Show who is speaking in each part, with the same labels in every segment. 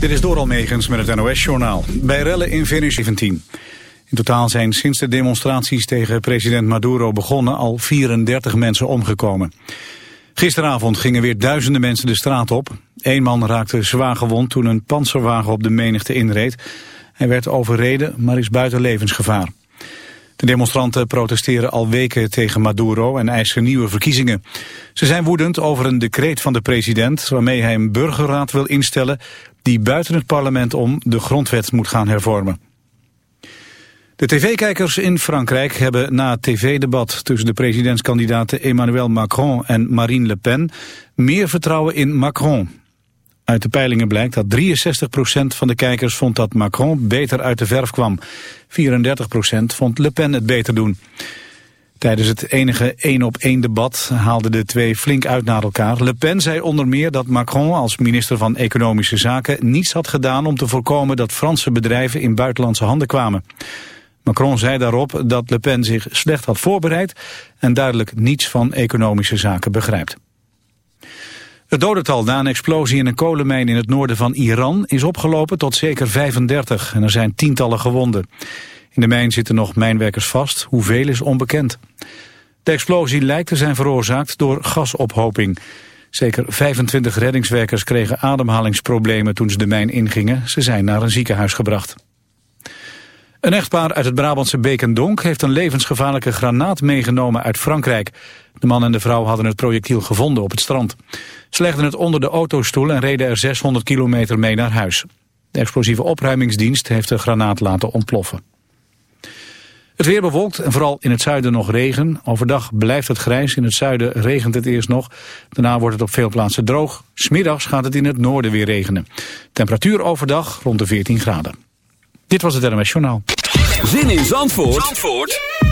Speaker 1: Dit is Doral Megens met het NOS-journaal. Bij rellen in Venezuela 17. In totaal zijn sinds de demonstraties tegen president Maduro begonnen al 34 mensen omgekomen. Gisteravond gingen weer duizenden mensen de straat op. Eén man raakte zwaar gewond toen een panzerwagen op de menigte inreed. Hij werd overreden, maar is buiten levensgevaar. De demonstranten protesteren al weken tegen Maduro en eisen nieuwe verkiezingen. Ze zijn woedend over een decreet van de president waarmee hij een burgerraad wil instellen die buiten het parlement om de grondwet moet gaan hervormen. De tv-kijkers in Frankrijk hebben na het tv-debat tussen de presidentskandidaten Emmanuel Macron en Marine Le Pen meer vertrouwen in Macron. Uit de peilingen blijkt dat 63% van de kijkers vond dat Macron beter uit de verf kwam. 34% vond Le Pen het beter doen. Tijdens het enige één-op-één debat haalden de twee flink uit naar elkaar. Le Pen zei onder meer dat Macron als minister van Economische Zaken niets had gedaan om te voorkomen dat Franse bedrijven in buitenlandse handen kwamen. Macron zei daarop dat Le Pen zich slecht had voorbereid en duidelijk niets van economische zaken begrijpt. Het dodental na een explosie in een kolenmijn in het noorden van Iran is opgelopen tot zeker 35 en er zijn tientallen gewonden. In de mijn zitten nog mijnwerkers vast, hoeveel is onbekend. De explosie lijkt te zijn veroorzaakt door gasophoping. Zeker 25 reddingswerkers kregen ademhalingsproblemen toen ze de mijn ingingen. Ze zijn naar een ziekenhuis gebracht. Een echtpaar uit het Brabantse Beekendonk heeft een levensgevaarlijke granaat meegenomen uit Frankrijk. De man en de vrouw hadden het projectiel gevonden op het strand. Ze legden het onder de autostoel en reden er 600 kilometer mee naar huis. De explosieve opruimingsdienst heeft de granaat laten ontploffen. Het weer bewolkt en vooral in het zuiden nog regen. Overdag blijft het grijs, in het zuiden regent het eerst nog. Daarna wordt het op veel plaatsen droog. Smiddags gaat het in het noorden weer regenen. Temperatuur overdag rond de 14 graden. Dit was het NMS Journaal.
Speaker 2: Zin in Zandvoort, Zandvoort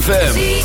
Speaker 3: Now,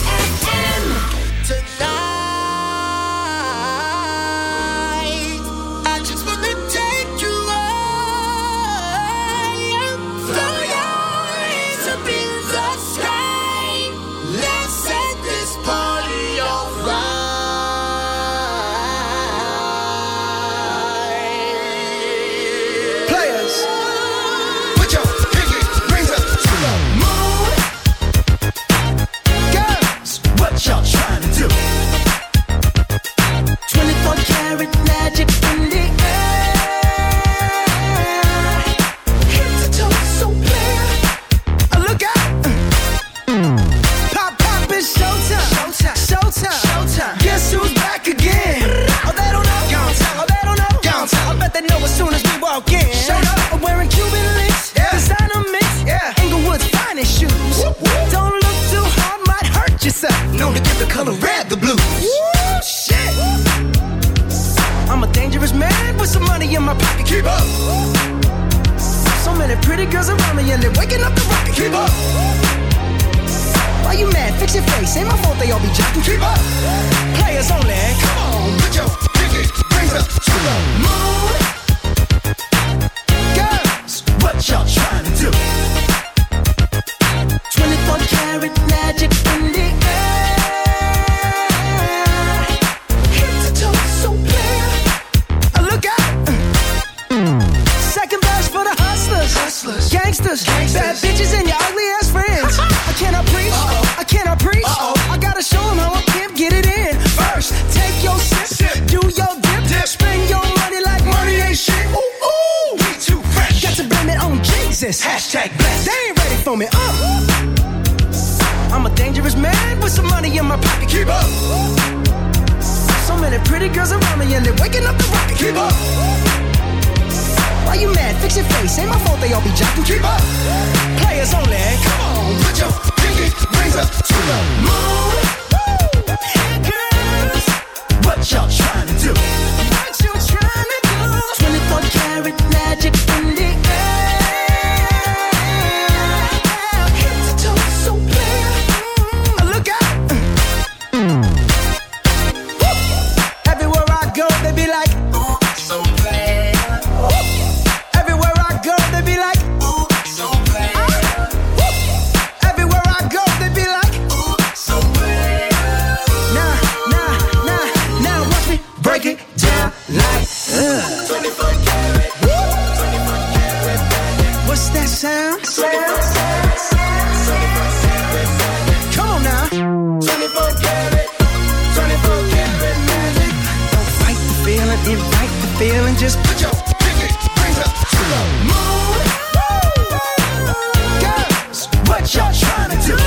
Speaker 4: Sherelle, let me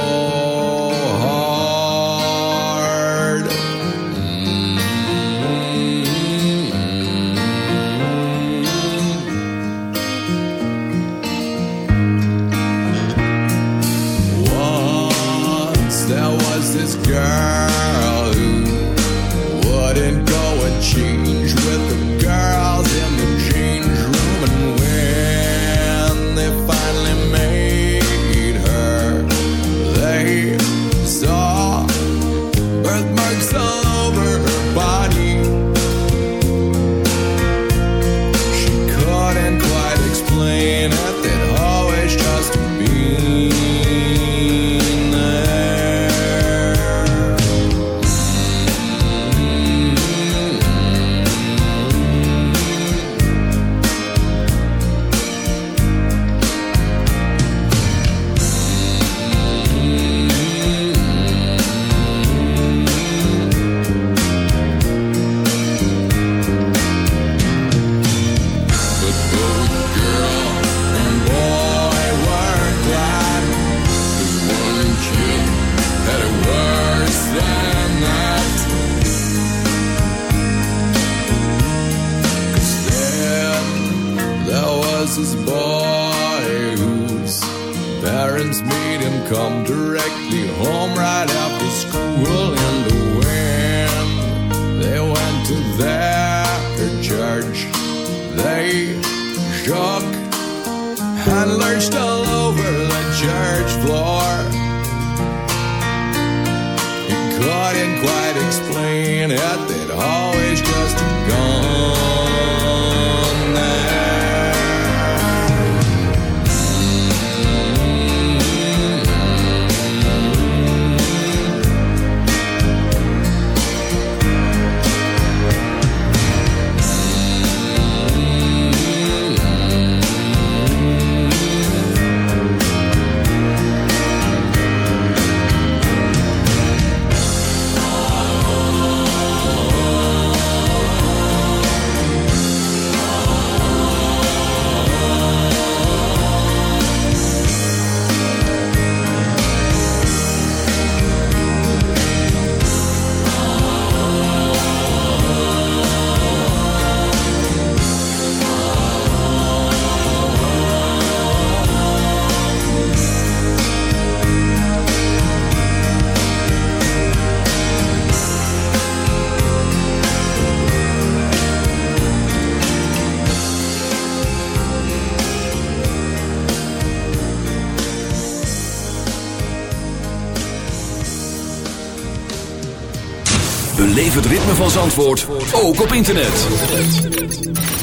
Speaker 2: Van Zandvoort ook op internet.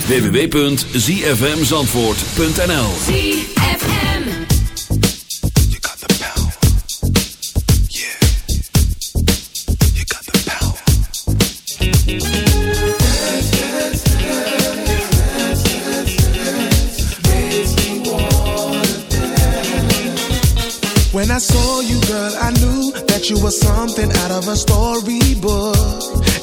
Speaker 2: www.zfmzandvoort.nl
Speaker 5: ZFM
Speaker 6: You got the power. Yeah. You got the power.
Speaker 7: When I saw you, girl, I knew that you were something out of a storybook.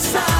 Speaker 8: side.